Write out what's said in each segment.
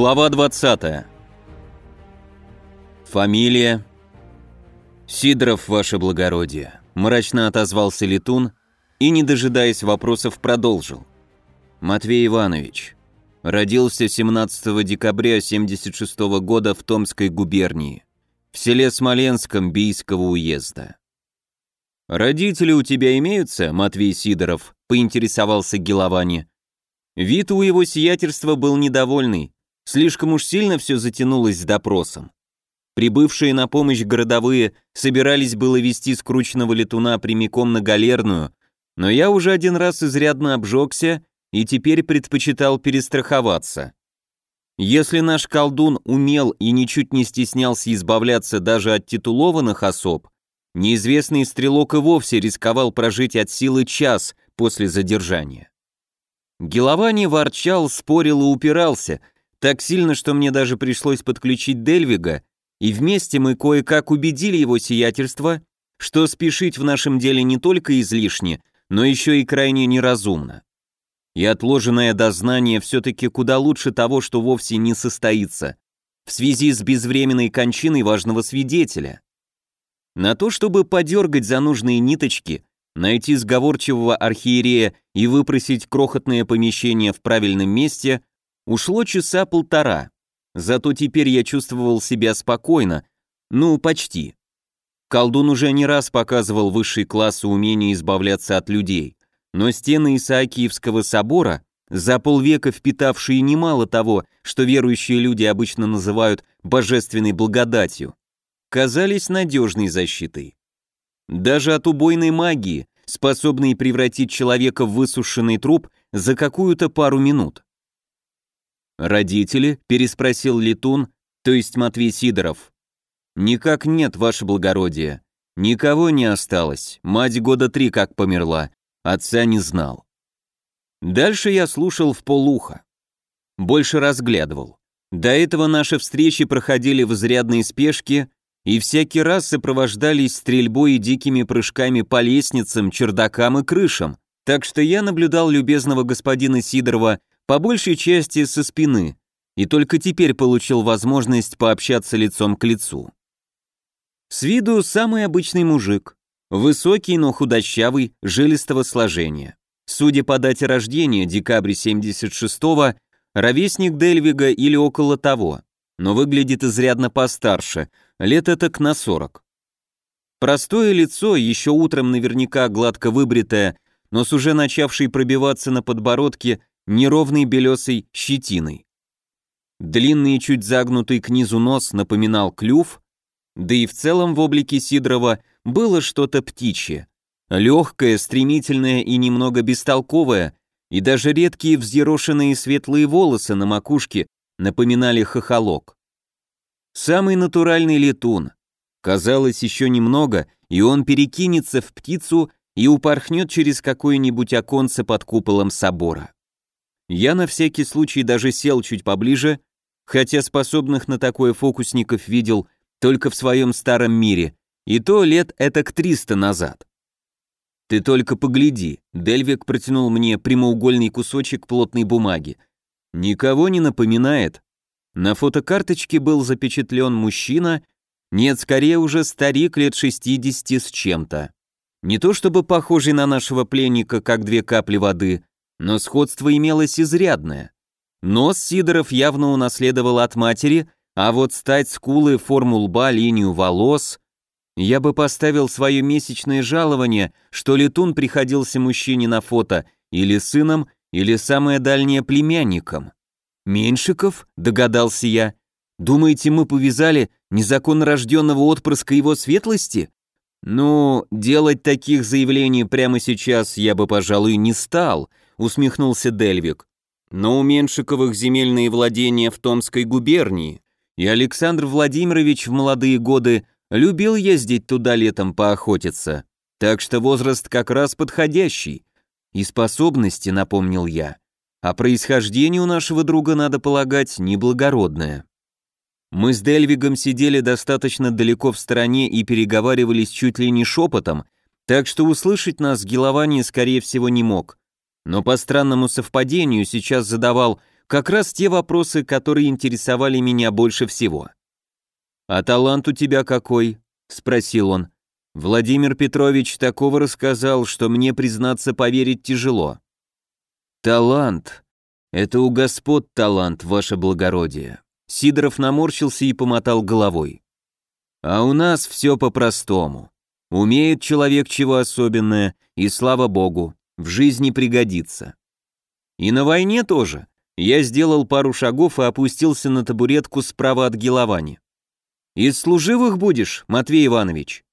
Глава 20. Фамилия? Сидоров, ваше благородие. Мрачно отозвался Летун и, не дожидаясь вопросов, продолжил. Матвей Иванович. Родился 17 декабря 76 года в Томской губернии, в селе Смоленском Бийского уезда. «Родители у тебя имеются, Матвей Сидоров?» — поинтересовался Геловани. Вид у его сиятельства был недовольный, Слишком уж сильно все затянулось с допросом. Прибывшие на помощь городовые собирались было вести скрученного летуна прямиком на галерную, но я уже один раз изрядно обжегся и теперь предпочитал перестраховаться. Если наш колдун умел и ничуть не стеснялся избавляться даже от титулованных особ, неизвестный стрелок и вовсе рисковал прожить от силы час после задержания. Геловани ворчал, спорил и упирался, так сильно, что мне даже пришлось подключить Дельвига, и вместе мы кое-как убедили его сиятельство, что спешить в нашем деле не только излишне, но еще и крайне неразумно. И отложенное дознание все-таки куда лучше того, что вовсе не состоится, в связи с безвременной кончиной важного свидетеля. На то, чтобы подергать за нужные ниточки, найти сговорчивого архиерея и выпросить крохотное помещение в правильном месте, Ушло часа полтора, зато теперь я чувствовал себя спокойно, ну, почти. Колдун уже не раз показывал высший класс умения избавляться от людей, но стены Исаакиевского собора, за полвека впитавшие немало того, что верующие люди обычно называют божественной благодатью, казались надежной защитой. Даже от убойной магии, способной превратить человека в высушенный труп за какую-то пару минут. «Родители?» – переспросил Летун, то есть Матвей Сидоров. «Никак нет, ваше благородие. Никого не осталось. Мать года три как померла. Отца не знал». Дальше я слушал в полуха. Больше разглядывал. До этого наши встречи проходили в изрядной спешке и всякий раз сопровождались стрельбой и дикими прыжками по лестницам, чердакам и крышам, так что я наблюдал любезного господина Сидорова по большей части со спины, и только теперь получил возможность пообщаться лицом к лицу. С виду самый обычный мужик, высокий, но худощавый, жилистого сложения. Судя по дате рождения, декабрь 76-го, ровесник Дельвига или около того, но выглядит изрядно постарше, лет этак на 40. Простое лицо, еще утром наверняка гладко выбритое, но с уже начавшей пробиваться на подбородке неровной белесой щетиной. Длинный чуть загнутый к низу нос напоминал клюв, да и в целом в облике Сидорова было что-то птичье. Легкое, стремительное и немного бестолковое, и даже редкие взъерошенные светлые волосы на макушке напоминали хохолок. Самый натуральный летун. Казалось, еще немного, и он перекинется в птицу и упорхнет через какое-нибудь оконце под куполом собора. Я на всякий случай даже сел чуть поближе, хотя способных на такое фокусников видел только в своем старом мире, и то лет это к 300 назад. «Ты только погляди», — Дельвик протянул мне прямоугольный кусочек плотной бумаги. «Никого не напоминает». На фотокарточке был запечатлен мужчина, нет, скорее уже старик лет 60 с чем-то. Не то чтобы похожий на нашего пленника, как две капли воды, но сходство имелось изрядное. Нос Сидоров явно унаследовал от матери, а вот стать скулы, форму лба, линию волос... Я бы поставил свое месячное жалование, что летун приходился мужчине на фото или сыном, или самое дальнее племянником. «Меньшиков?» — догадался я. «Думаете, мы повязали незаконно рожденного отпрыска его светлости?» «Ну, делать таких заявлений прямо сейчас я бы, пожалуй, не стал», усмехнулся Дельвик. Но у Меншиковых земельные владения в Томской губернии, и Александр Владимирович в молодые годы любил ездить туда летом поохотиться, так что возраст как раз подходящий. И способности, напомнил я. А происхождение у нашего друга, надо полагать, неблагородное. Мы с Дельвигом сидели достаточно далеко в стороне и переговаривались чуть ли не шепотом, так что услышать нас Геловани, скорее всего, не мог но по странному совпадению сейчас задавал как раз те вопросы, которые интересовали меня больше всего. «А талант у тебя какой?» — спросил он. Владимир Петрович такого рассказал, что мне, признаться, поверить тяжело. «Талант. Это у господ талант, ваше благородие». Сидоров наморщился и помотал головой. «А у нас все по-простому. Умеет человек чего особенное, и слава богу, в жизни пригодится. И на войне тоже. Я сделал пару шагов и опустился на табуретку справа от Геловани. «Из служивых будешь, Матвей Иванович?»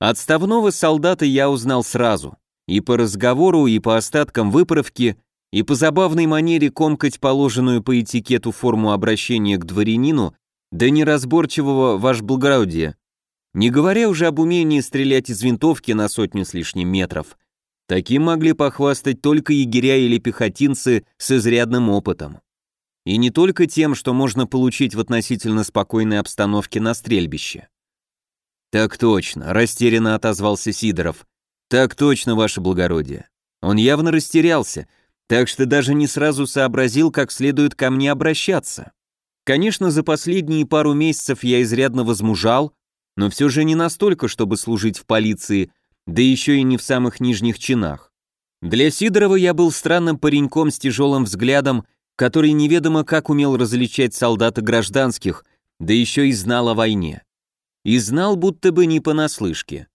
Отставного солдата я узнал сразу. И по разговору, и по остаткам выправки, и по забавной манере комкать положенную по этикету форму обращения к дворянину, да неразборчивого ваш благородие. Не говоря уже об умении стрелять из винтовки на сотню с лишним метров. Таким могли похвастать только егеря или пехотинцы с изрядным опытом. И не только тем, что можно получить в относительно спокойной обстановке на стрельбище. «Так точно», — растерянно отозвался Сидоров. «Так точно, ваше благородие». Он явно растерялся, так что даже не сразу сообразил, как следует ко мне обращаться. Конечно, за последние пару месяцев я изрядно возмужал, но все же не настолько, чтобы служить в полиции, да еще и не в самых нижних чинах. Для Сидорова я был странным пареньком с тяжелым взглядом который неведомо как умел различать солдат и гражданских, да еще и знал о войне. И знал будто бы не понаслышке.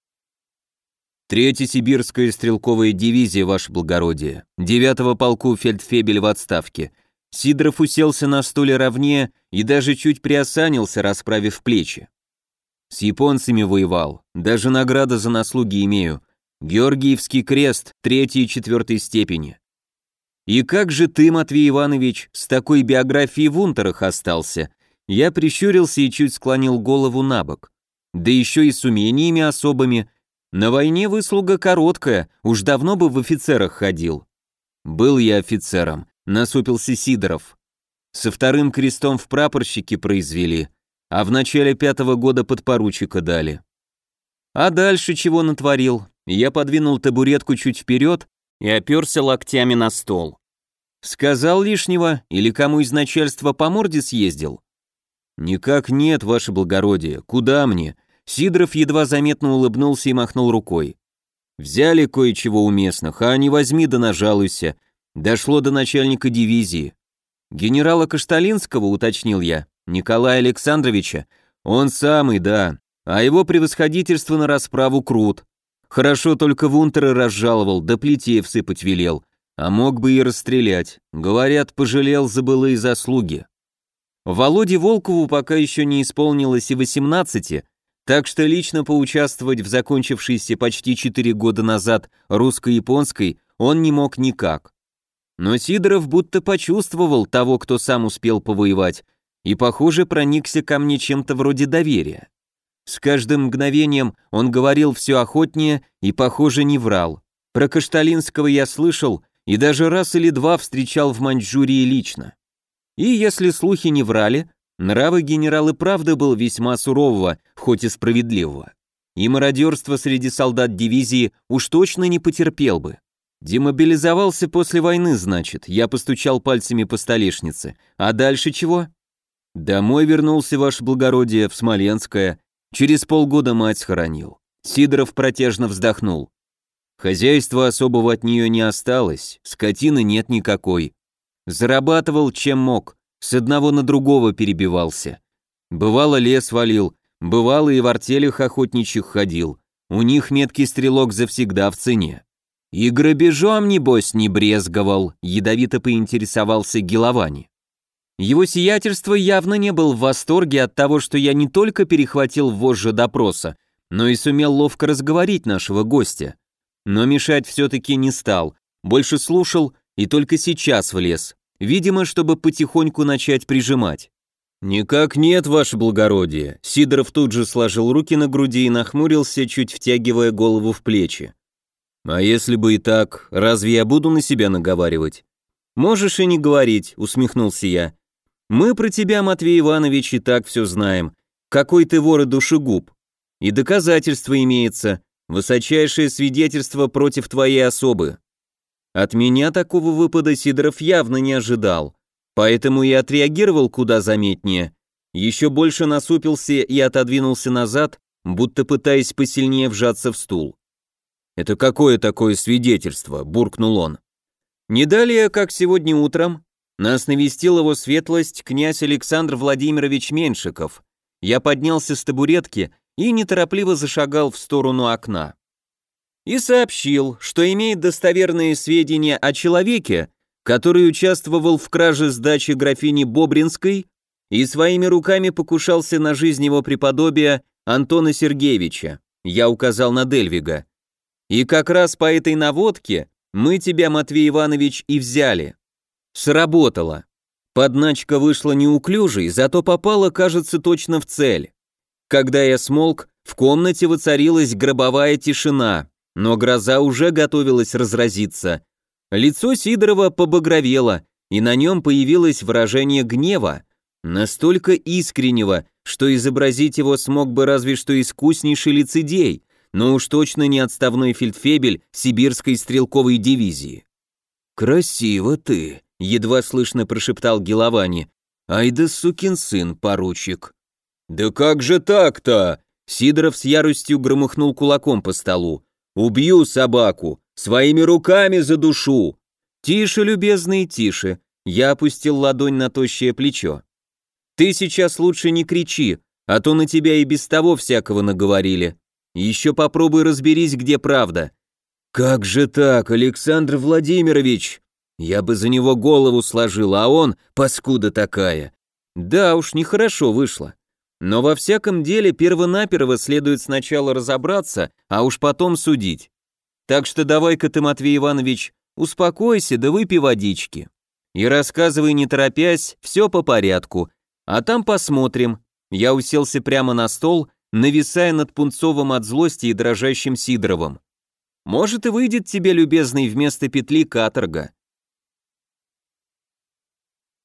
Третья сибирская стрелковая дивизия, ваше благородие, девятого полку фельдфебель в отставке. Сидоров уселся на стуле ровнее и даже чуть приосанился, расправив плечи. С японцами воевал, даже награда за наслуги имею. Георгиевский крест третьей и четвертой степени. «И как же ты, Матвей Иванович, с такой биографией в унтерах остался?» Я прищурился и чуть склонил голову на бок. «Да еще и с умениями особыми. На войне выслуга короткая, уж давно бы в офицерах ходил». «Был я офицером», — насупился Сидоров. «Со вторым крестом в прапорщике произвели, а в начале пятого года подпоручика дали». «А дальше чего натворил?» Я подвинул табуретку чуть вперед и оперся локтями на стол. Сказал лишнего или кому из начальства по морде съездил? Никак нет, ваше благородие, куда мне? Сидоров едва заметно улыбнулся и махнул рукой. Взяли кое-чего местных, а не возьми да нажалуйся. Дошло до начальника дивизии. Генерала Кашталинского, уточнил я, Николая Александровича. Он самый, да, а его превосходительство на расправу крут. Хорошо только Вунтера разжаловал, да плетей всыпать велел. А мог бы и расстрелять. Говорят, пожалел за былые заслуги. Володе Волкову пока еще не исполнилось и 18, так что лично поучаствовать в закончившейся почти 4 года назад русско-японской он не мог никак. Но Сидоров будто почувствовал того, кто сам успел повоевать, и, похоже, проникся ко мне чем-то вроде доверия. С каждым мгновением он говорил все охотнее и, похоже, не врал. Про Кашталинского я слышал, и даже раз или два встречал в Маньчжурии лично. И если слухи не врали, нравы генерала правда был весьма сурового, хоть и справедливого. И мародерство среди солдат дивизии уж точно не потерпел бы. Демобилизовался после войны, значит, я постучал пальцами по столешнице. А дальше чего? Домой вернулся, ваше благородие, в Смоленское. Через полгода мать схоронил. Сидоров протяжно вздохнул. Хозяйства особого от нее не осталось, скотины нет никакой. Зарабатывал чем мог, с одного на другого перебивался. Бывало лес валил, бывало и в артелях охотничьих ходил. У них меткий стрелок завсегда в цене. И грабежом, небось, не брезговал, ядовито поинтересовался Геловани. Его сиятельство явно не был в восторге от того, что я не только перехватил вожжи допроса, но и сумел ловко разговорить нашего гостя но мешать все-таки не стал, больше слушал и только сейчас влез, видимо, чтобы потихоньку начать прижимать. «Никак нет, ваше благородие», Сидоров тут же сложил руки на груди и нахмурился, чуть втягивая голову в плечи. «А если бы и так, разве я буду на себя наговаривать?» «Можешь и не говорить», — усмехнулся я. «Мы про тебя, Матвей Иванович, и так все знаем. Какой ты вор и душегуб. И доказательства имеется. Высочайшее свидетельство против твоей особы. От меня такого выпада Сидоров явно не ожидал. Поэтому и отреагировал куда заметнее. Еще больше насупился и отодвинулся назад, будто пытаясь посильнее вжаться в стул. «Это какое такое свидетельство?» – буркнул он. Не далее, как сегодня утром, нас навестил его светлость князь Александр Владимирович Меншиков. Я поднялся с табуретки и неторопливо зашагал в сторону окна. И сообщил, что имеет достоверные сведения о человеке, который участвовал в краже сдачи графини Бобринской и своими руками покушался на жизнь его преподобия Антона Сергеевича. Я указал на Дельвига. И как раз по этой наводке мы тебя, Матвей Иванович, и взяли. Сработало. Подначка вышла неуклюжей, зато попала, кажется, точно в цель. Когда я смолк, в комнате воцарилась гробовая тишина, но гроза уже готовилась разразиться. Лицо Сидорова побагровело, и на нем появилось выражение гнева, настолько искреннего, что изобразить его смог бы разве что искуснейший лицедей, но уж точно не отставной фельдфебель сибирской стрелковой дивизии. «Красиво ты», — едва слышно прошептал Геловани. «Ай да сукин сын, поручик». «Да как же так-то?» Сидоров с яростью громыхнул кулаком по столу. «Убью собаку! Своими руками задушу!» «Тише, любезный, тише!» Я опустил ладонь на тощее плечо. «Ты сейчас лучше не кричи, а то на тебя и без того всякого наговорили. Еще попробуй разберись, где правда. Как же так, Александр Владимирович? Я бы за него голову сложил, а он, паскуда такая. Да уж, нехорошо вышло. Но во всяком деле перво-наперво следует сначала разобраться, а уж потом судить. Так что давай-ка ты, Матвей Иванович, успокойся да выпей водички. И рассказывай не торопясь, все по порядку. А там посмотрим. Я уселся прямо на стол нависая над Пунцовым от злости и дрожащим Сидоровым. «Может, и выйдет тебе, любезный, вместо петли каторга.